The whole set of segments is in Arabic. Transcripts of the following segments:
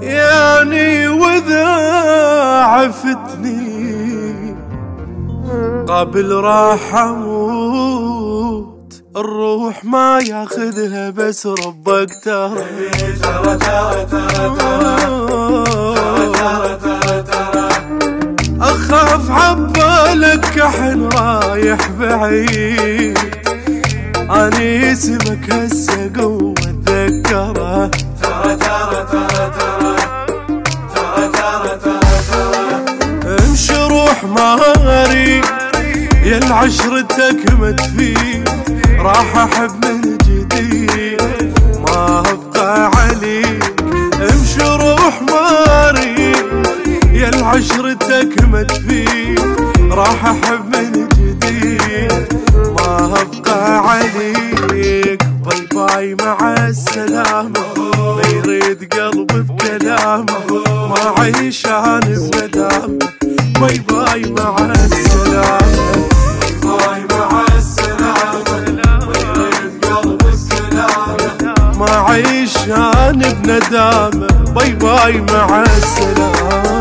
يعني وذا عفتني قبل راح أموت. الروح ما ياخذها بس ربك ترى أخاف عبالك كحن رايح بعيد. أني اسمك هسه قوة اتذكره ترى ترى ترى ترى ترى امشي روح ماري يا العشرتك ما تفيد راح أحب من جديد ما أبقى عليك. امشي روح ماري يا العشرتك ما تفيد راح أحب من جديد. السلامة ما يريد قلبي بكلامه. ما عيش أنا بندامه bye bye مع السلامة. bye مع السلامة. ما عيش أنا بندامة bye bye مع السلامة.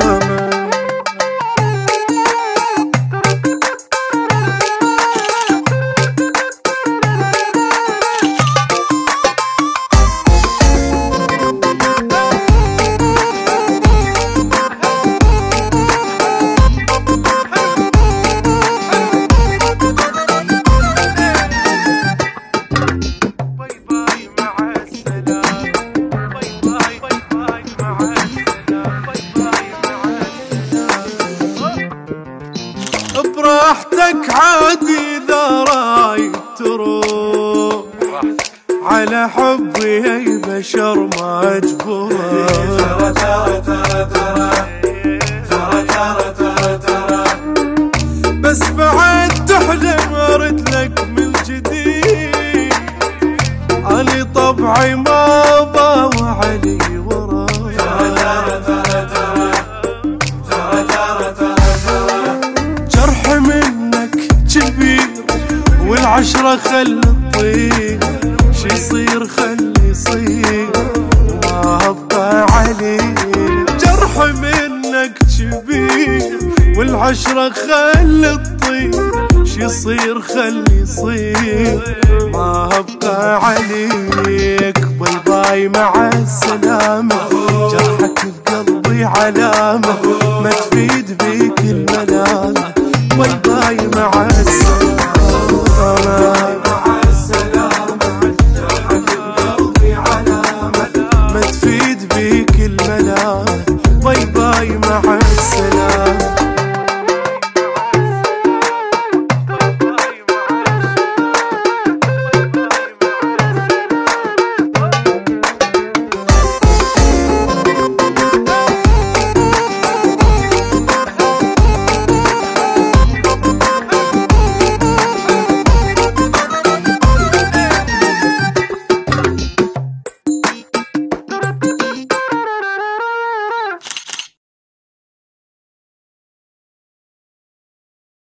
براحتك عادي إذا رايد تروح. على حبي اي بشر ما أجبره. ترى ترى ترى ترى ترى ترى ترى بس بعد تحلم أرد لك من جديد. علي طبعي ما باوى والعشرة خل تطير شي يصير خلي يصير ما ابقى عليك. جرح منك كبير والعشرة خل تطير شي يصير خلي يصير ما ابقى عليك. باي باي مع السلامة. جرحك بقلبي علامة. باي مع السلامة.